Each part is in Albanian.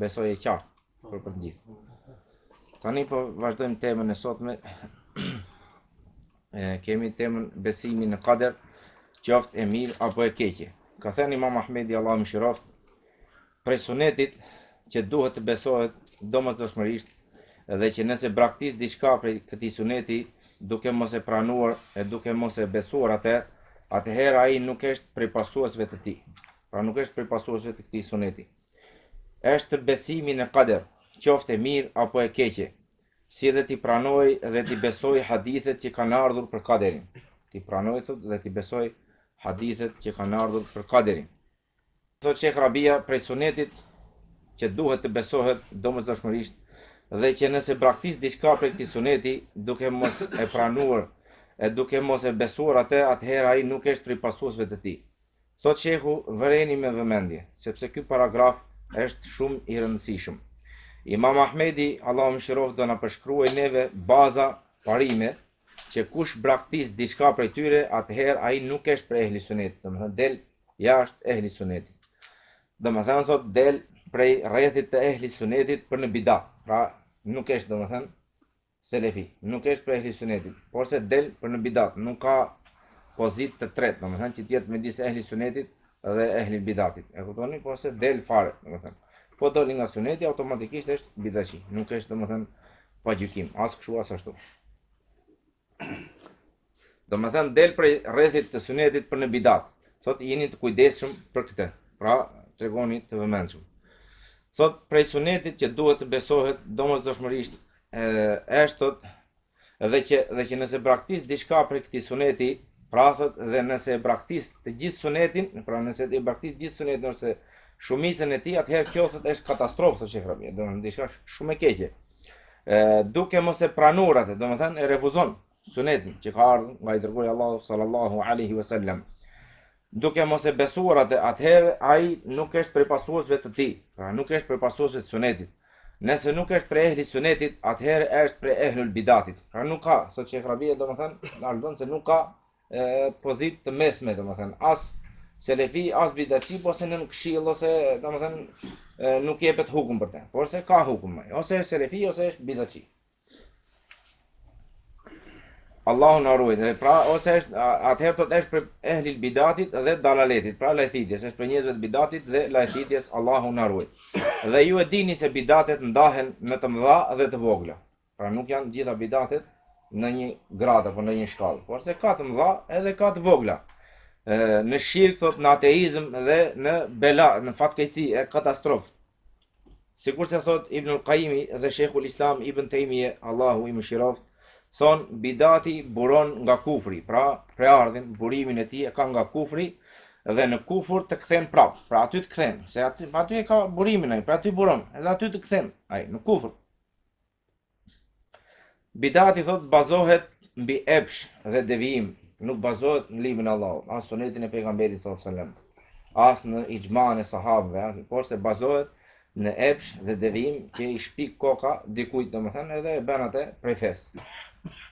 besoj e qartë për të gjithë. Tani po vazhdojmë temën e sotme. e, kemi temën besimi në kader, qoftë e mirë apo e keqe. Ka thënë Imam Ahmedi Allahu mëshiroftë, prej sunetit që duhet të besohet domosdoshmërisht dhe që nëse braktis diçka prej këtij suneti duke mos e pranuar e duke mos e besuar atë, atëherë ai nuk është prej pasuesve të tij. Pra nuk është prej pasuesve të këtij suneti. Është besimi në kader, qoftë e mirë apo e keqe, si dhe t'i pranojë dhe t'i besojë hadithet që kanë ardhur për kaderin. T'i pranojë thotë dhe t'i besojë hadithet që kanë ardhur për kaderin. Thotë Sheh Rabia prej sunetit që duhet të besohet domosdoshmërisht dhe që nëse braktis diçka prej këtij suneti duke mos e pranuar e duke mos e besuar atë, atëherë ai nuk është prej pasuesve të tij. Thotë shehu vëreni me vëmendje, sepse ky paragraf është shumë i rëndësishëm. Imam Ahmedi, Allahu mëshiroftë, do na përshkruaj neve baza parime që kush braktis diçka prej tyre, atëherë ai nuk është prej ehli sunetit, domethënë del jashtë ehli sunetit. Domethënë thotë del prej rrethit të ehli sunetit për në bidat. Pra nuk është domethënë Selefi, nuk është prej ehli sunetit, porse del për në bidat, nuk ka pozitë të tretë, domethënë që të jetë midis ehli sunetit dhe ehli bidatit, e kuptoni, porse del fare, domethënë. Po doli nga suneti, automatikisht është bidatçi, nuk është, domethënë, pa gjykim, as kështu, as ashtu. Domethënë del prej rrethit të sunetit për në bidat. Thotë jeni të kujdesshëm për këtë. Pra, tregohuni të vëmendshëm. Thotë prej sunetit që duhet të besohet domosdoshmërisht është thotë dhe që dhe që nëse braktis diçka prej këtij suneti, pra thotë dhe nëse e braktis të gjithë sunetin, pra nëse e braktis gjithë sunetin ose shumicën e tij, atëherë kjo thotë është katastrofë thotë Sheh Rabia, domethënë diçka shumë e keqe. Ë duke mos e pranuar atë, domethënë e refuzon, Sunetin që ka ardhur nga i dërguari i Allahut sallallahu alaihi wasallam. Duke mos e besuar atë, atëherë ai nuk është prej pasuesve të tij, pra nuk është prej pasuesve të sunetit. Nëse nuk është prej ehli sunetit, atëherë është prej ehlul bidatit. Pra nuk ka, thotë Sheh Rabia domethënë na tregon se nuk ka e, pozitë të mesme domethënë as selefi, as bidatçi, porse nën këshill ose domethënë nuk jepet hukum për të. Porse ka hukum, ose është selefi ose është bidatçi. Allahu na ruajtë. Pra ose është atëherë thotë është prej ehli bidatit dhe dalaletit, pra lajthitjes, është prej njerëzve të bidatit dhe lajthitjes Allahu na ruajtë. Dhe ju e dini se bidatet ndahen në të mëdha dhe të vogla. Pra nuk janë gjitha bidatet në një gradë apo në një shkallë, porse ka të mëdha edhe ka të vogla. Në shirk thotë në ateizëm dhe në bela, në fatkeqësi e katastrofë. Sikurse thot Ibnul Qayyimi dhe Shejkhul Islam Ibn Taymije, Allahu i mëshiroftë, thonë bidati buron nga kufri, pra prejardhjen, burimin e tij e ka nga kufri dhe në kufur të kthen prap. Pra aty të kthen, se aty aty e ka burimin ai, pra aty buron, edhe aty të kthen ai në kufur. Bidati thot bazohet mbi epsh dhe devijim, nuk bazohet në librin e Allahut, as sunetin e pejgamberit sallallahu alajhi wasallam, as në ixhmaën e sahabëve, por se bazohet në epsh dhe devijim që i shpik koka dikujt domethënë edhe e bën atë prej fesë.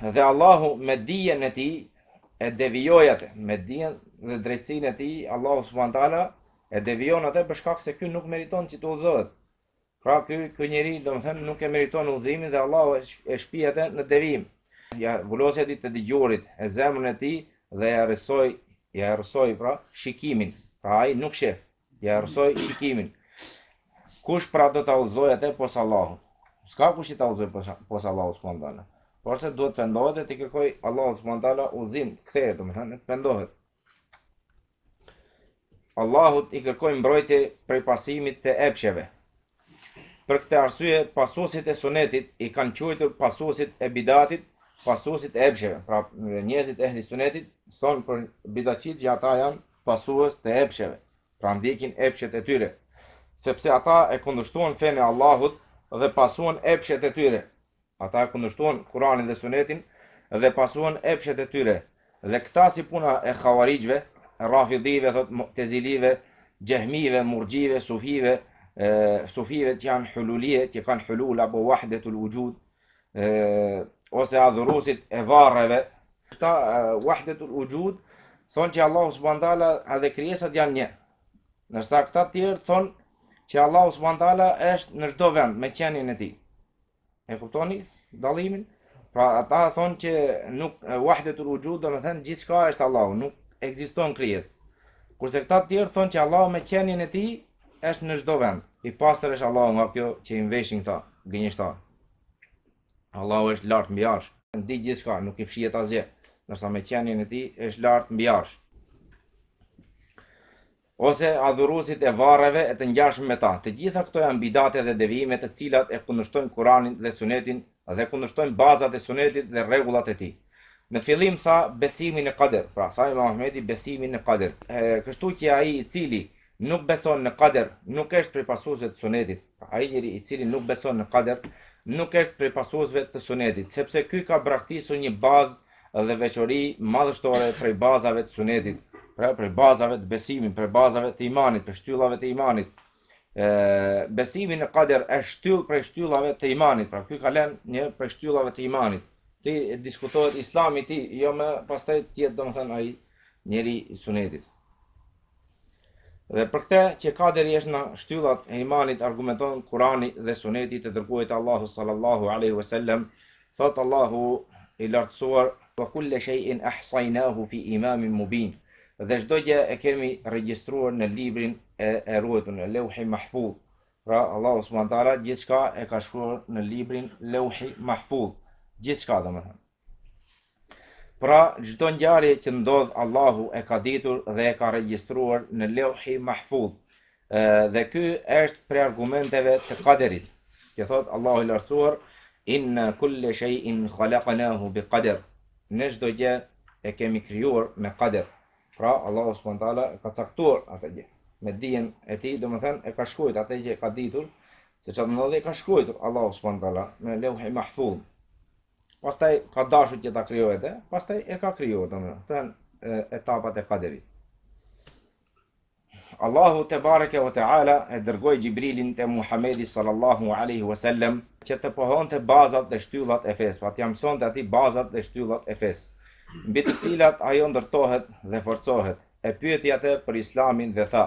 Dhe Allahu me dijen e tij e devijoi atë, me dijen dhe drejtësinë e tij, Allahu subhanahu teala e devijon atë për shkak se ky nuk meriton që të udhëzohet. Pra ky ky njeri domethënë nuk e meriton udhëzimin dhe Allahu e shpi atë në devijim. Ia vulosi atij të dëgjuarit e zemrën e tij dhe ia errësoi, ia errësoi pra shikimin. Pra ai nuk shef. Ia errësoi shikimin. Kush pra do ta udhëzojë atë pos Allahut? S'ka kush që ta udhëzojë pos Allahut subhanahu teala. Por se duhet të pendohet dhe t'i kërkojë Allahut subhanahu teala udhëzim, të kthehet domethënë, të pendohet. Allahut i kërkoj mbrojtje prej pasimit të epsheve. Për këtë arsye, pasuesit e sunetit i kanë quajtur pasuesit e bidatit, pasuesit e epsheve. Pra, njerëzit e ehli sunetit thonë për bidatçit që ata janë pasues të epsheve, pra ndjekin epshet e tyre, sepse ata e kundërshtuan fenë e Allahut dhe pasuan epshet e tyre. Ata e kundërshtuan Kur'anin dhe Sunetin dhe pasuan epshet e tyre. Dhe këta si puna e Khawarijve, Rafidhive, thot Mutezilive, Xhehmive, Murxhive, Sufive, Sufive që janë hululie, që kanë hulul apo wahdetul wujud, ose adhuruesit e varreve, këta wahdetul ujud thonë që Allahu subhanahu taala edhe krijesat janë një. Ndërsa këta të tjerë thonë që Allahu subhanahu taala është në çdo vend me qenien e tij. E kuptoni dallimin? Pra ata thonë që nuk wahdetul ujud domethënë gjithçka është Allahu, nuk ekziston krijesë. Kurse këta të tjerë thonë që Allahu me qenien e tij Është në çdo vend. I pastër është Allahu nga kjo që i mveshin këta gënjeshtarë. Allahu është lart mbi arsh. Di gjithçka, nuk i fshihet asgjë, ndërsa me qenien e tij është lart mbi arsh. Ose adhuruesit e varreve e të ngjashëm me ta. Të gjitha këto janë bidate dhe devijime të cilat e kundërshtojnë Kur'anin dhe Sunetin dhe kundërshtojnë bazat e Sunetit dhe rregullat e tij. Në fillim tha besimin në Qadr, pra tha Imam Ahmedi besimin në Qadr. Kështu që ai i cili Nuk beson në Kader, nuk është prej pasuesve të Sunetit. Pra ai njeri i cili nuk beson në Kader, nuk është prej pasuesve të Sunetit, sepse ky ka braktisur një bazë dhe veçori madhështore prej bazave të Sunetit, pra prej bazave të besimit, prej bazave të imanit, prej shtyllave të imanit. E besimi në Kader është shtyllë prej shtyllave të imanit, pra ky ka lënë një prej shtyllave të imanit. Atij i diskutohet Islami i tij, jo më pastaj të jetë domethënë ai njeri i Sunetit. Dhe për këtë që kaderi është në shtyllat e imanit argumenton Kurani dhe Suneti i të dërguarit të Allahut sallallahu alaihi wasallam, thotë Allahu i lartësuar wa kullu shay'in ahsaynahu fi imamin mubin. Dhe çdo gjë e kemi regjistruar në librin e, e ruajtur në Leuhi Mahfudh. Pra Allahu subhanahu taala gjithçka e ka shkruar në librin Leuhi Mahfudh. Gjithçka domethënë. Pra, çdo ngjarje që ndodh Allahu e ka ditur dhe e ka regjistruar në Lewhi Mahfudh. Dhe ky është prej argumenteve të Kaderit. Që thotë Allahu i Lartësuar, Inna kulle shay'in khalaqnahu bi qadar. Ne çdo gjë e kemi krijuar me Kader. Pra, Allahu subhanahu wa taala e ka caktuar atë gjë. Me dijen e tij, domethënë e ka shkruar atë gjë e ka ditur se çfarë do ndodhë, e ka shkruar Allahu subhanahu wa taala në Lewhi Mahfudh. pastaj ka dashur që ta krijojë atë, pastaj e ka krijuar domethënë, etapat e kaderit. Allahu tebareke ve teala e dërgoi Xhibrilin te Muhamedi sallallahu alaihi wasallam që të pohonte bazat dhe shtyllat e fesë, pra t'ia mësonte atij bazat dhe shtyllat e fesë, mbi të cilat ajo ndërtohet dhe forcohet. E pyeti atë për Islamin dhe tha: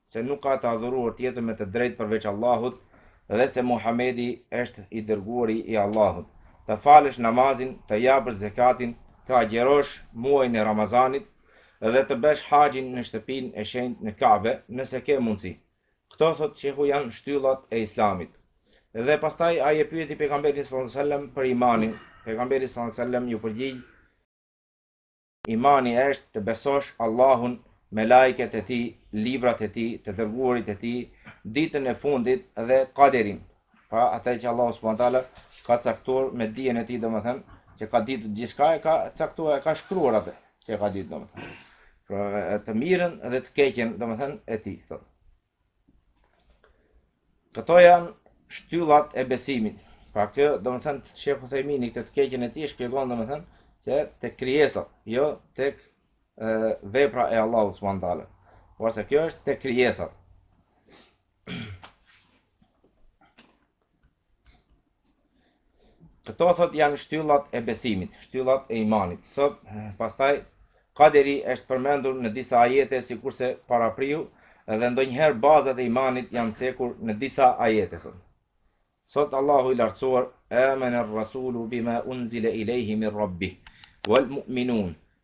se nuk ka të adhuruar tjetër me të drejtë përveç Allahut dhe se Muhamedi është i dërguari i Allahut, të falësh namazin, të japësh zekatin, të agjërosh muajin e Ramazanit dhe të bësh haxhin në shtëpinë e shenjtë në Ka'be nëse ke mundësi. Këto thotë shehu janë shtyllat e Islamit. Dhe pastaj ai e pyeti pejgamberin sallallahu alajhi wasallam për imanin, pejgamberi sallallahu alajhi wasallam iu përgjigj, Imani është të besosh Allahun, Melajket e Tij, Librat e Tij, të Dërguarit e Tij, Ditën e Fundit dhe Kaderin. Pra atë që Allahu subhanahu teala ka caktuar me dijen e Tij, domethënë që ka ditur gjithçka e ka caktuar, e ka shkruar atë që e ka ditur domethënë. Pra të mirën dhe të keqen domethënë e Tij thotë. Këto janë shtyllat e besimit. Pra kjo, domethënë, Sheh Uthejmini, këtë të keqen e tij, shpjegon, domethënë, që tek krijesat, jo tek vepra e Allahut subhanahu teala. Porse kjo është tek krijesat. Këto thot janë shtyllat e besimit, shtyllat e imanit. Thot, pastaj kaderi është përmendur në disa ajete sikurse parapriu dhe ndonjëherë bazat e imanit janë cekur në disa ajete. Thot Allahu i lartësuar, "Amana ar-rasulu bima unzila ilayhi min rabbih wal mu'minun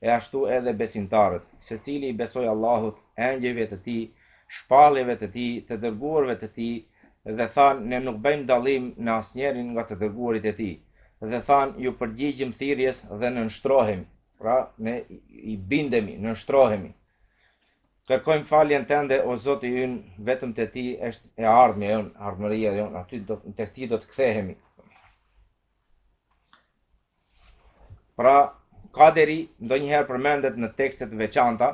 e ashtu edhe besimtarët, secili i besoi Allahut, engjëjve të Tij, shpalljeve të Tij, të dërguarve të Tij, dhe thanë, ne nuk bëjmë dallim në asnjërin nga të dërguarit e Tij, dhe thanë, iu përgjigjëm thirrjes dhe nënshtrohemi, pra ne i bindemi, nënshtrohemi. Kërkojmë faljen tënde, o Zoti ynë, vetëm te Ti është e ardhmja jonë, ardhmëria jonë, aty do, tek Ti do të kthehemi. Pra, kaderi ndonjëherë përmendet në tekste të veçanta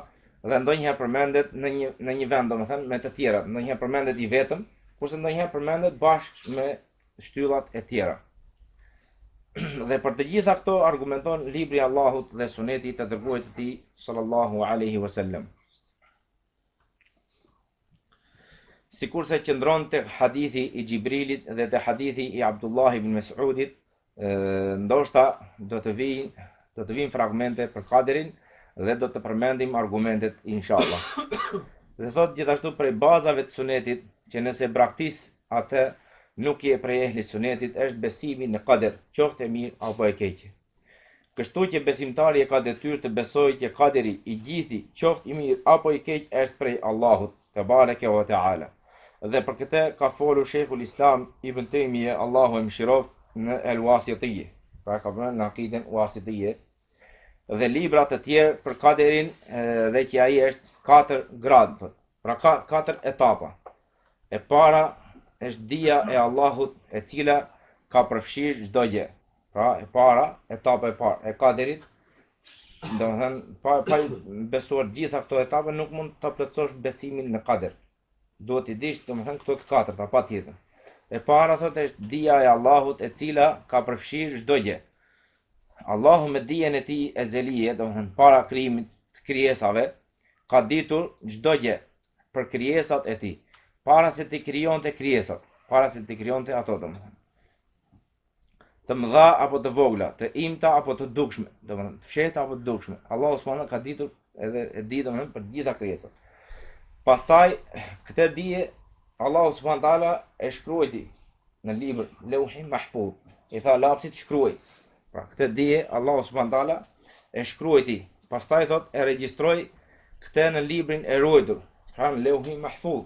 dhe ndonjëherë përmendet në një në një vend, domethënë me të tjerat, ndonjëherë përmendet i vetëm, kurse ndonjëherë përmendet bashkë me shtyllat e tjera. dhe për të gjitha këto argumenton libri i Allahut dhe suneti i të dërguarit të tij sallallahu alaihi wasallam. Sikurse qëndron tek hadithi i Xhibrilit dhe te hadithi i Abdullah ibn Mes'udit, ndoshta do të vijnë do të vijnë fragmente për kaderin dhe do të përmendim argumentet inshallah. Dhe thot gjithashtu prej bazave të sunetit që nëse braktis atë nuk je prej ehli sunetit është besimi në kader, qoftë e mirë apo e keqe. Kështu që besimtari e ka detyrë të besojë që kaderi i gjithi, qoftë i mirë apo i keq është prej Allahut, te bareke ve te ala. Dhe për këtë ka folur Shejhul Islam Ibn Tejmije, Allahu e mëshiroftë, në El Wasitije, pra ka përmend në Akiden Wasitije, dhe libra të tjerë për kaderin dhe që ai është katër gradë, thotë. Pra ka katër etapa. E para është dija e Allahut, e cila ka përfshirë çdo gjë. Pra, e para, etapa e parë, e kaderit, domethënë, pa, pa besuar gjitha këto etapa, nuk mund ta plotësosh besimin në kader. Duhet t'i dish, domethënë, këto të katër, patjetër. E para, thot, është dija e Allahut e cila ka përfshirë çdo gjë. Allahu me dijen e tij ezelije, domethënë, para krijimit të krijesave, ka ditur çdo gjë për krijesat e tij, para se t'i krijonte krijesat, para se t'i krijonte ato, domethënë. të mëdha apo të vogla, të imta apo të dukshme, domethënë të fshehta apo të dukshme. Allahu subhanahu ka ditur edhe e di domethënë për të gjitha krijesat. Pastaj, këtë dije, Allahu subhanahu ve teala e shkruajti në libër, leuhi mahfud, i tha lapsit shkruaj. Pra, këtë dije, Allahu subhanahu ve teala e shkruajti. Pastaj, thot, e regjistroi këtë në librin e ruajtur, pra në leuhi mahfud.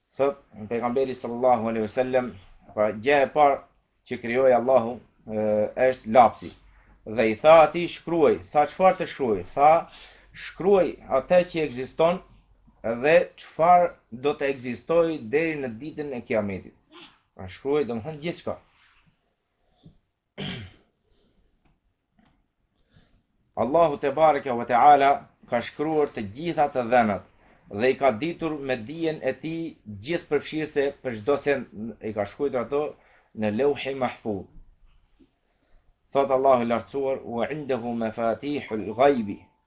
Thotë pejgamberi sallallahu alaihi wasallam, pra gjë e parë që krijoi Allahu është lapsi. Dhe i tha atij shkruaj, tha çfarë të shkruaj? Tha shkruaj atë që ekziston dhe çfarë do të ekzistojë deri në ditën e Kiametit. Pra shkruaj domthon gjithçka. Allahu tebareke ve teala ka shkruar të gjitha të dhënat dhe i ka ditur me dijen e tij gjithëpërfshirëse për çdo send i ka shkruar ato në Lauhi Mahfuz. Thotë Allahu i lartësuar wa indehu mafatihul ghaibi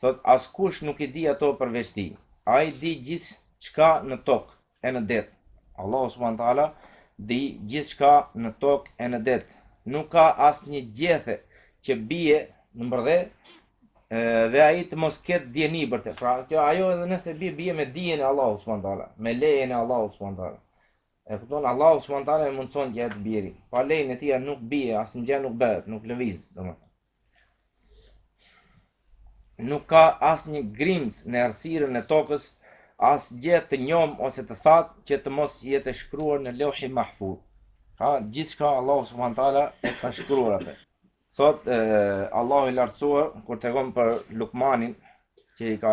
Thotë askush nuk i di ato përveç tij. Ai di gjithçka në tokë e në det. Allahu subhanu teala di gjithçka në tokë e në det. Nuk ka asnjë gjethe që bie në përdhe dhe ai të mos ketë dijeni për të. Pra kjo ajo edhe nëse bie, bie me dijen e Allahu subhanu teala, me lejen e Allahu subhanu teala. E kupton Allahu subhanu teala e mundëson që ajo të bjerë. Pa lejen e tij nuk bie, asgjë nuk bëhet, nuk lëviz, domethënë. Nuk ka asnjë grimcë në errësirën e tokës, asgjë të njomë ose të thatë që të mos jetë e shkruar në leuhi mahfud. Ha, gjithçka Allahu subhanehu teala e ka shkruar atë. Thotë, e, Allahu i lartësuar, kur tregon për Lukmanin, që i ka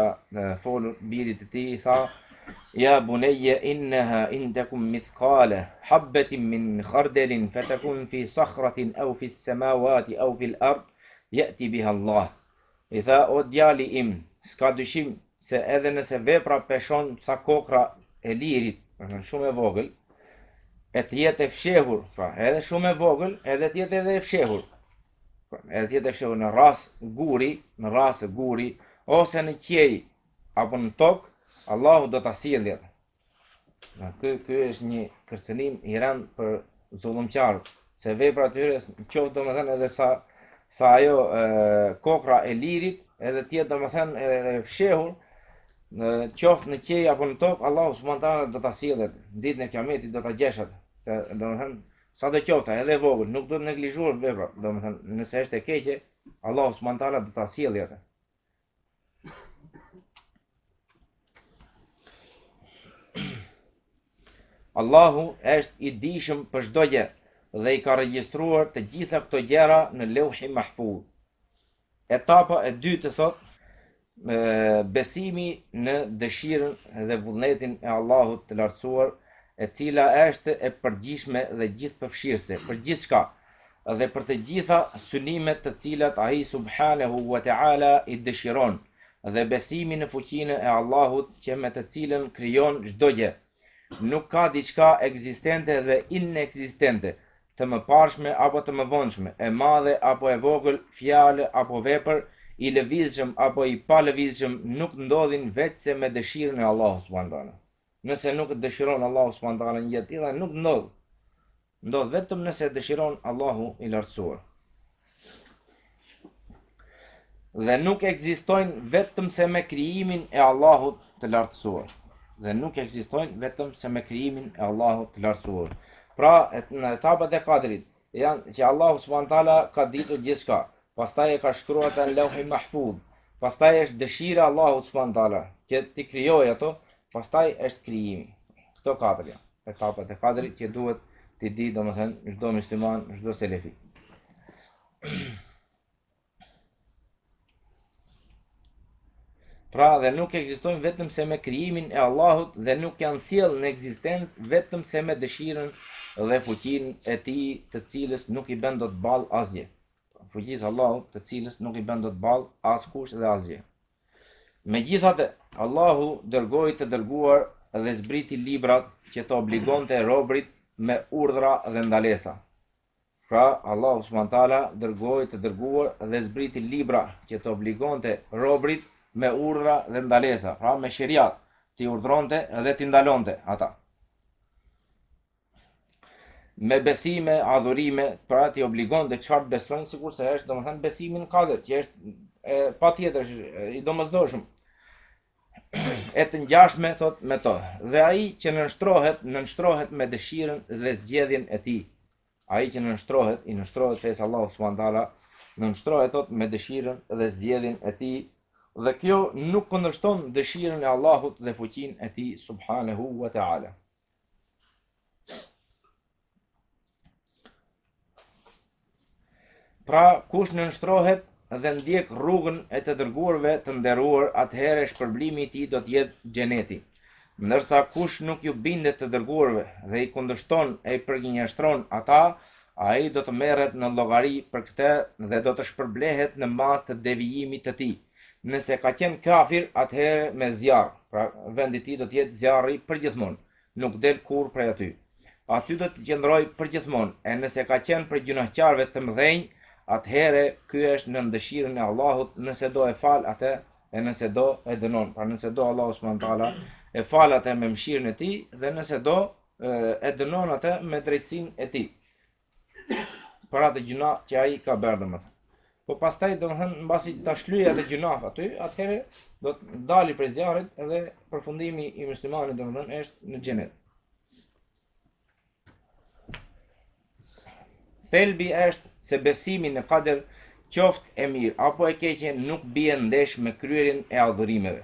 folur birit të tij i tha ja bunayya innaha in taku mithqala habbatin min khardalin fatakun fi sakhratin aw fi samawati aw fi al-ard yati biha Allah i tha o djali im s'ka dyshim se edhe nëse vepra peshon sa kokrra e lirit shumë e vogël e të jetë e fshehur pra edhe shumë e vogël edhe të jetë edhe e fshehur edhe të jetë e fshehur në rrasë guri, në rrasë guri, ose në qiej, apo në tokë, Allahu do ta sjellë atë. Ky, ky është një kërcënim i rëndë për zullumqarët, se vepra e tyre, qoftë domethënë edhe sa, sa ajo e, kokrra e lirit, edhe të jetë domethënë e fshehur, në qoftë në qiej, apo në tokë, Allahu subhanehu teala do ta sjellë atë, ditën e kiametit do ta gjesh atë, domethënë, Sado qoftë, edhe e vogël, nuk duhet neglizhuar vepra, domethënë, nëse është e keqe, Allahu subhanahu taala do ta sjellë atë. Allahu është i dijshëm për çdo gjë dhe i ka regjistruar të gjitha këto gjëra në Leuhi Mahfuz. Etapa e dytë thotë besimi në dëshirën dhe vullnetin e Allahut të Lartësuar, e cila është e përgjithshme dhe gjithëpërfshirëse për gjithçka dhe për të gjitha synimet të cilat Ai subhanehu ue teala i dëshiron, dhe besimi në fuqinë e Allahut që me të cilën krijon çdo gjë. Nuk ka diçka ekzistente dhe inekzistente, të mëparshme apo të mëvonshme, e madhe apo e vogël, fjalë apo vepër, i lëvizshëm apo i palëvizshëm nuk ndodhin veçse me dëshirën e Allahut subhanu teala. Nëse nuk dëshiron Allahu subhanu teala një gjë të tillë, ajo nuk ndodh. Ndodh vetëm nëse dëshiron Allahu i Lartësuar. Dhe nuk ekzistojnë vetëm se me krijimin e Allahut të Lartësuar. Dhe nuk ekzistojnë vetëm se me krijimin e Allahut të Lartësuar. Pra, në etapat e Kadrit janë që Allahu subhanahu teala ka ditur gjithçka, pastaj e ka shkruar te Lauhi Mahfuz. Pastaj është dëshira e Allahut subhanahu teala që t'i krijojë ato, pastaj është krijimi. Këto katër janë. Etapat e kadrit që duhet t'i di domethënë çdo musliman, çdo selefi. Pra dhe nuk ekzistojnë vetëm se me krijimin e Allahut dhe nuk janë sjellë në ekzistencë vetëm se me dëshirën dhe fuqinë e tij, të cilës nuk i bën dot ballë asgjë. Pra, fuqisë së Allahut, të cilës nuk i bën dot ballë askush dhe asgjë. Megjithatë, Allahu dërgoi të dërguar dhe zbriti libra që të obligonte robërit me urdhra dhe ndalesa. Pra, Allahu subhanahu teala dërgoi të dërguar dhe zbriti libra që të obligonte robërit me urdhra dhe ndalesa, pra me sheriat, t'i urdhronte dhe t'i ndalonte ata. me besime, adhurime, pra t'i obligonte çfarë të besojnë sikurse është domethënë besimi në kader, që është e patjetër i domosdoshëm. e të ngjashme thotë me to. Dhe ai që nënshtrohet, nënshtrohet me dëshirën dhe zgjedhjen e tij. Ai që nënshtrohet, i nënshtrohet fesë së Allahut subhanahu taala, nënshtrohet thotë me dëshirën dhe zgjedhjen e tij. Dhe kjo nuk kundërshton dëshirën e Allahut dhe fuqinë e tij subhanahu wa taala. Pra, kush nënshtrohet dhe ndjek rrugën e të dërguarve të nderuar, atëherë shpërblimi i tij do të jetë xheneti. Ndërsa kush nuk iu bindet të dërguarve dhe i kundërshton e i përgënjeshtron ata, ai do të merret në llogari për këtë dhe do të shpërblehet në masë të devijimit të tij. Nëse ka qenë kafir, atëherë me zjarr, pra vendi i tij do të jetë zjarri përgjithmonë, nuk del kurrë prej aty. Aty do të qëndrojë përgjithmonë, e nëse ka qenë prej gjynahqarëve të mëdhenj, atëherë ky është nën dëshirën e Allahut, nëse do e fal atë, e nëse do e dënon, pra nëse do Allahu subhanahu wa taala e fal atë me mëshirën e Tij dhe nëse do e dënon atë me drejtësinë e Tij. për atë gjynah që ai ka bërë domethënë. Po pastaj domethënë mbasi ta shlyejë atë gjynah aty, atëherë do të dali prej zjarrit dhe përfundimi i muslimanit domethënë është në xhenet. Thelbi është se besimi në kader qoftë e mirë apo e keqe nuk bie ndesh me kryerjen e adhurimeve.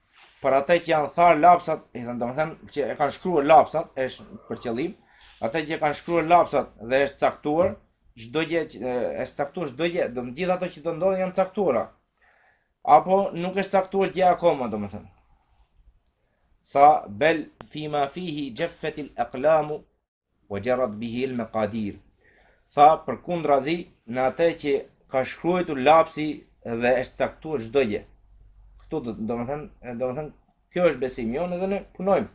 për ato që janë tharë lapsat, i thënë, domethënë që e kanë shkruar lapsat, është për qëllim, ata që e kanë shkruar lapsat dhe është caktuar, çdo gjë është caktuar çdo gjë, do të gjithë ato që do ndodhin janë caktuara. Apo nuk është caktuar gjë akoma, domethënë. Tha bel fima fihi jaffatil aqlamu Wa jarat bihi al maqadir. Tha përkundrazi në atë që ka shkruajtur lapsi dhe është caktuar çdo gjë. Këtu domethënë, domethënë kjo është besimi jonë edhe ne punojmë.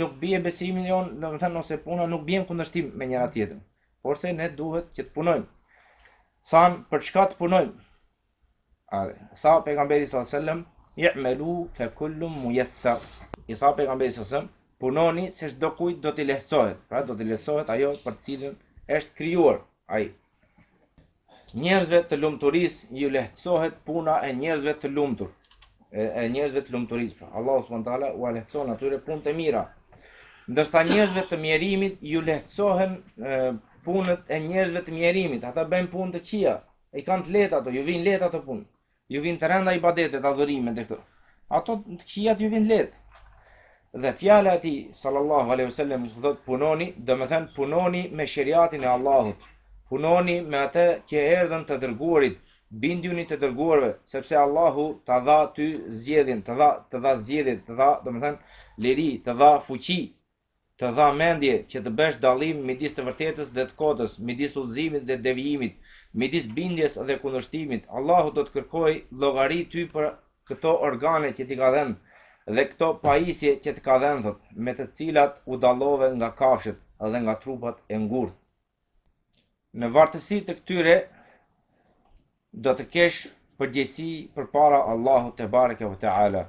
Nuk bie besimi jonë, domethënë ose puna nuk bie në kundërshtim me njëra tjetrën. Porse ne duhet që të punojmë. Thanë për çka të punojmë? Tha pejgamberi sallallahu alajhi wasallam, "I'malu fa kullum muyassar." I tha pejgamberi sallallahu alajhi wasallam, "Punoni se çdo kujt do t'i lehtësohet." Pra do t'i lehtësohet ajo për të cilën është krijuar ai. Njerëzve të lumturisë ju lehtësohet puna e njerëzve të lumtur. E, e njerëzve të lumturisë. Pra. Allahu subhanahu wa taala u lehtëson atyre punët e mira. Ndërsa njerëzve të mjerimit ju lehtësohen punët e njerëzve të mjerimit. Ata bëjnë punë të këqija. I kanë të lehtë ato, ju vijnë lehtë ato punë. Ju vijnë të rënda ibadetet, adhurimet e këto. Ato të këqijat ju vijnë lehtë. Dhe fjala e tij sallallahu alaihi wasallam thotë punoni, domethënë punoni me sheriatin e Allahut. Punoni me atë që erdhën të dërguarit, bindjuni të dërguarve, sepse Allahu ta dha ty zgjedhjen, të dha të dha zgjedhje, të dha, domethënë, liri, të dha fuqi. Të dha mendje që të bësh dallim midis të vërtetës dhe të kotës, midis udhëzimit dhe devijimit, midis bindjes dhe kundërshtimit. Allahu do të kërkojë llogari ty për këto organe që t'i ka dhënë dhe këto pajisje që të ka dhënë thotë, me të cilat u dallove nga kafshët dhe nga trupat e ngurtë. Në vartësi të këtyre, do të kesh përgjegjësi përpara Allahut tebareke ve teala,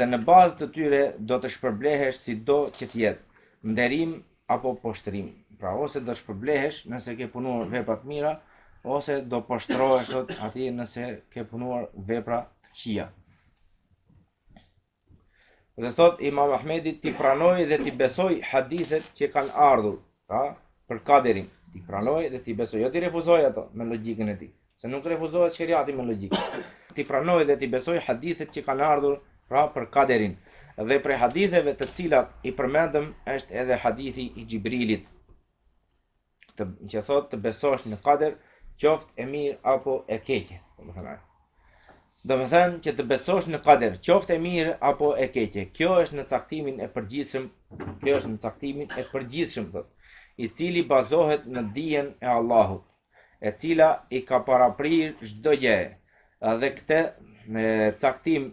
dhe në bazë të tyre do të shpërblehesh sido që të jetë, nderim apo poshtërim. Pra ose do shpërblehesh nëse ke punuar vepra të mira, ose do poshtërohesh domethënë aty nëse ke punuar vepra të këqija. Dhe thotë Imam Ahmedi t'i pranojë dhe t'i besojë hadithet që kanë ardhur, pra për kaderin, t'i pranojë dhe t'i besojë, jo t'i refuzojë ato me logjikën e tij, se nuk refuzohet sheriati me logjikë. T'i pranojë dhe t'i besojë hadithet që kanë ardhur, pra për kaderin. Dhe prej haditheve të cilat i përmendëm është edhe hadithi i Xhibrilit, të që thotë të besosh në kader, qoftë e mirë apo e keqe, domethënë. Domethënë që të besosh në kader, qoftë e mirë apo e keqe. Kjo është në caktimin e përgjithshëm, kjo është në caktimin e përgjithshëm thotë, i cili bazohet në dijen e Allahut, e cila i ka paraprirë çdo gjëje. Dhe këtë caktim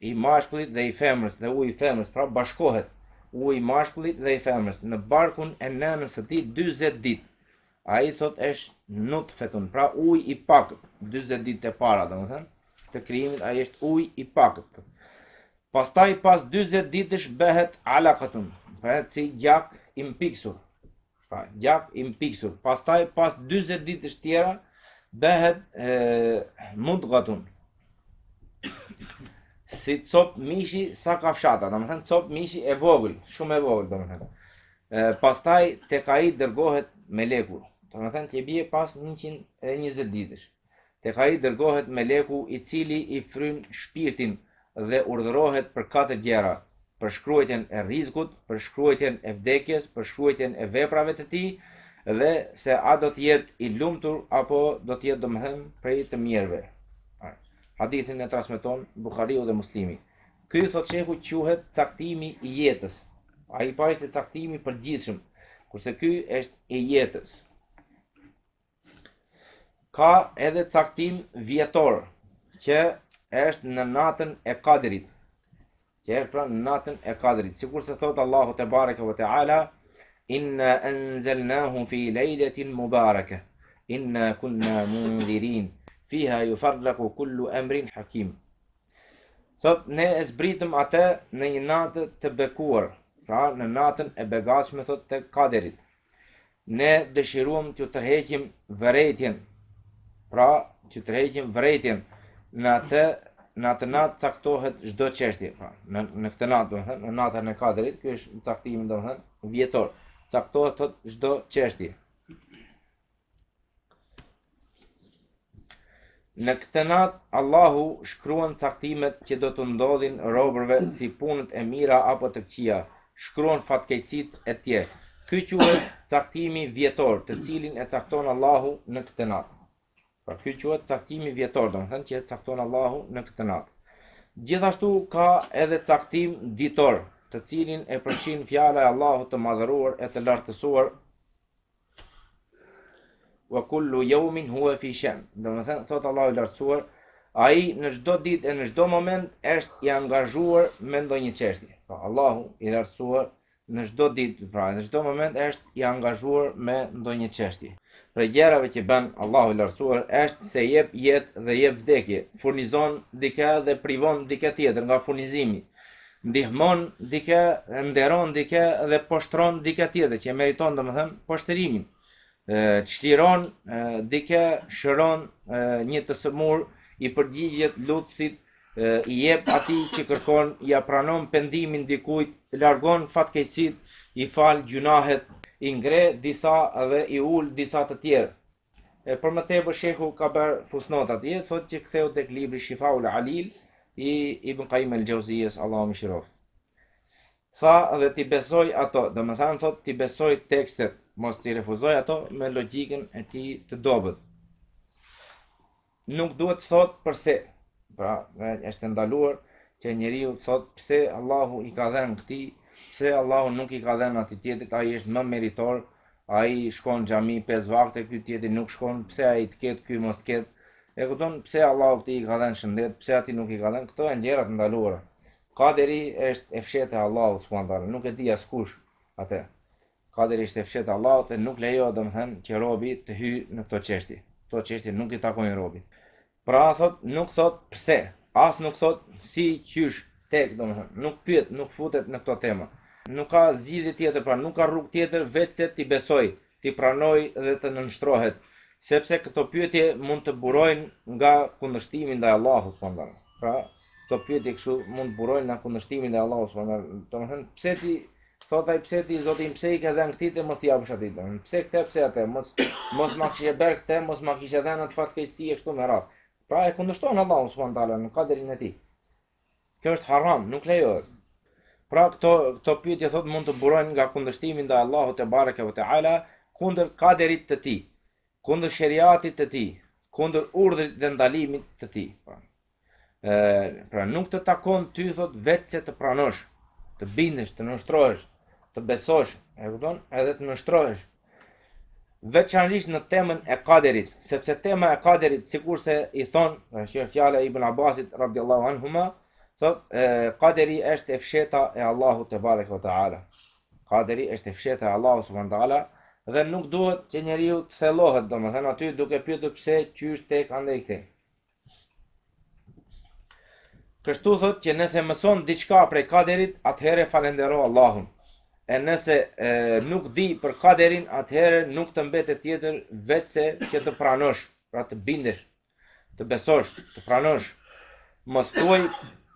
i mashkullit dhe i femrës dhe uji i femrës, pra bashkohet uji i mashkullit dhe i femrës në barkun e nënës së tij 40 ditë. Ai thotë është nutfetun, pra uji i pakët, 40 ditët e para, domethënë, të krijimit ai është uji i pakët. Pastaj pas 40 ditësh bëhet alaqatun, pra si gjak i mpiksur. Pra, gjak i mpiksur. Pastaj pas 40 ditësh tjera bëhet mudgatun. Si cop mishi sa kafshata, domethënë cop mishi e vogël, shumë e vogël domethënë. Pastaj tek ai dërgohet meleku. Domethënë t'i bie pas 120 ditësh. Tek ai dërgohet meleku i cili i fryn shpirtin dhe urdhërohet për katër gjëra, për shkruajtjen e rrizkut, për shkruajtjen e vdekjes, për shkruajtjen e veprave të tij dhe se a do të jetë i lumtur apo do të jetë domethënë prej të mirëve. Hadithin e transmeton Buhariu dhe Muslimi. Ky thotë shehu quhet caktimi i jetës. Ai i parë ishte caktimi i përgjithshëm, kurse ky është i jetës. Ka edhe caktim vjetor që është në natën e Kadrit. Që është pra në natën e Kadrit. Sikurse thot Allahu tebareke ve teala, inna enzelnahu fi lejletin mubareke. Inna kunna mundhirin. Fiha jufraku kullu emrin hakim. Thot, ne e zbritëm atë në një natë të bekuar, pra në natën e begatshme thot të kaderit. Ne dëshiruam t'u tërheqim vërejtjen, pra t'u tërheqim vërejtjen në atë në atë natë caktohet çdo çështje, pra në në këtë natë domethënë, në natën e Kadrit, ky është caktimi domethënë vjetor. Caktohet çdo çështje. Në këtë natë, Allahu shkruan caktimet që do t'u ndodhin robërve si punët e mira apo të këqija, shkruan fatkeqësitë e tjera. Ky quhet caktimi vjetor, të cilin e cakton Allahu në këtë natë. Pra ky quhet caktimi vjetor, domethënë që e cakton Allahu në këtë natë. Gjithashtu ka edhe caktim ditor, të cilin e përfshin fjala e Allahut të madhëruar e të lartësuar wa kullu yawmin huwa fi shan. Domethënë thot Allahu i lartësuar, ai në çdo ditë e në çdo moment është i angazhuar me ndonjë çështje. Po Allahu i lartësuar në çdo ditë, pra në çdo moment është i angazhuar me ndonjë çështje. Prej gjërave që bën Allahu i lartësuar është se jep jetë dhe jep vdekje, furnizon dikë dhe privon dikë tjetër nga furnizimi. ndihmon dikë, nderon dikë dhe poshtron dikë tjetër që e meriton domethënë poshtërimin. Çliron dikë, shëron një të sëmurë, i përgjigjet lutësit, i jep atij që kërkon, ia pranon pendimin dikujt, largon fatkeqësitë, i fal gjynahet, i ngre disa dhe i ul disa të tjerë. E për më tepër shehu ka bërë fusnotë atje, thotë që kthehu tek libri Shifaul Alil i Ibn Qayyim al-Jauziyes, Allahu e mëshiroftë. Tha dhe t'i besojë ato, domethënë thot t'i besojë tekstet, mos t'i refuzojë ato me logjikën e tij të dobët. Nuk duhet të thotë përse. Pra, është e ndaluar që njeriu të thotë pse Allahu i ka dhënë këtij, pse Allahu nuk i ka dhënë atij tjetrit, ai është më meritor, ai shkon në xhami pesë vakte, ky tjetri nuk shkon, pse ai të ketë, ky mos të ketë. E kupton pse Allahu këtij i ka dhënë shëndet, pse atij nuk i ka dhënë, këto janë gjëra të ndaluara. Kaderi është e fshehtë e Allahut subhanahu teala, nuk e di askush atë. Kaderi është e fshehtë e Allahut dhe nuk lejohet domethënë që robi të hyjë në këto çështje. Këto çështje nuk i takojnë robit. Pra thot nuk thot pse, as nuk thot si qysh tek domethënë, nuk pyet, nuk futet në këto tema. Nuk ka zgjidhje tjetër, pra nuk ka rrugë tjetër veçse t'i besojë, t'i pranojë dhe të nënshtrohet, sepse këto pyetje mund të burojnë nga kundërshtimi ndaj Allahut subhanahu teala. Pra këto pyetje kështu mund të burojnë nga kundërshtimi ndaj Allahut subhanahu teala. Domethënë pse ti Thotë ai pse ti zoti im pse i ke dhënë këtij të mos i japësh atij domethënë pse këtë pse atë mos mos ma kishe bërë këtë mos ma kishe dhënë atë fatkeqësi e kështu me radhë pra e kundërshton Allahun subhanahu teala në kaderin e tij kjo është haram nuk lejohet pra këto këto pyetje thotë mund të burojnë nga kundërshtimi ndaj Allahut tebareke ve teala kundër kaderit të tij kundër sheriatit të tij kundër urdhrit dhe ndalimit të tij pra pra nuk të takon ty thot veçse të pranosh, të bindesh, të nënshtrohesh, të besosh, e kupton, edhe të nënshtrohesh. Veçanërisht në temën e kaderit, sepse tema e kaderit, sikurse i thonë, kjo është fjala e Ibn Abbasit radhiyallahu anhuma, thot e, kaderi është e fshehta e Allahut tebareke ve taala. Kaderi është e fshehta e Allahut subhanahu taala dhe nuk duhet që njeriu të thellohet, domethënë aty duke pyetur pse qysh tek andej këtej. Kështu thotë që nëse mëson diçka prej kaderit, atëherë falendero Allahun. E nëse e, nuk di për kaderin, atëherë nuk të mbetet tjetër veçse që të pranosh, pra të bindesh, të besosh, të pranosh. Mos thuaj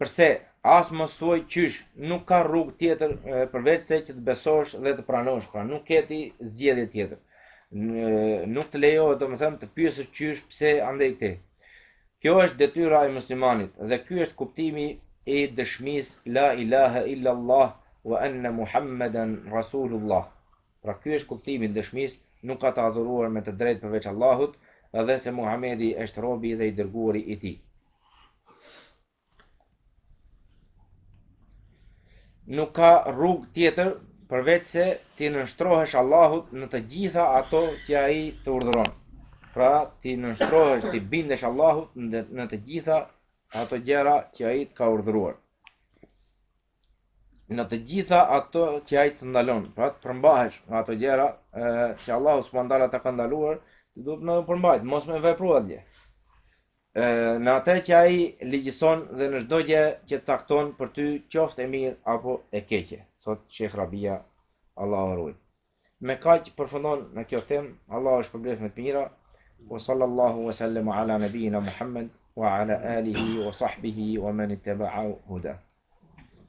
përse, as mos thuaj qysh, nuk ka rrugë tjetër përveçse që të besosh dhe të pranosh, pra nuk ke ti zgjedhje tjetër. nuk të lejohet domethënë të pyesësh qysh pse andej këtej. Kjo është detyra e muslimanit dhe ky është kuptimi i dëshmisë la ilaha illa Allah wa anna Muhammeden Rasulullah. Pra ky është kuptimi i dëshmisë nuk ka të adhuruar me të drejtë përveç Allahut dhe se Muhammedi është robi dhe i dërguari i tij. Nuk ka rrugë tjetër përveç se t'i nënshtrohesh Allahut në të gjitha ato që ai të urdhëron. Pra, t'i nënshtrohesh, t'i bindesh Allahut në të gjitha ato gjëra që ai të ka urdhëruar. Në të gjitha ato që ai të ndalon, pra të përmbahesh nga ato gjëra që Allahu subhanahu wa taala të ka ndaluar, ti duhet të përmbajt, mos me vepru atje. Në atë që ai ligjëson dhe në çdo gjë që cakton për ty, qoftë e mirë apo e keqe, thotë Sheikh Rabia, Allahu e ruajt. Me kaq përfundon edhe kjo temë, Allahu ju shpërbleftë me të mira. Wa sallallahu wa sallam ala nabina Muhammad wa ala alihi wa sahbihi wa man ittaba'a huda.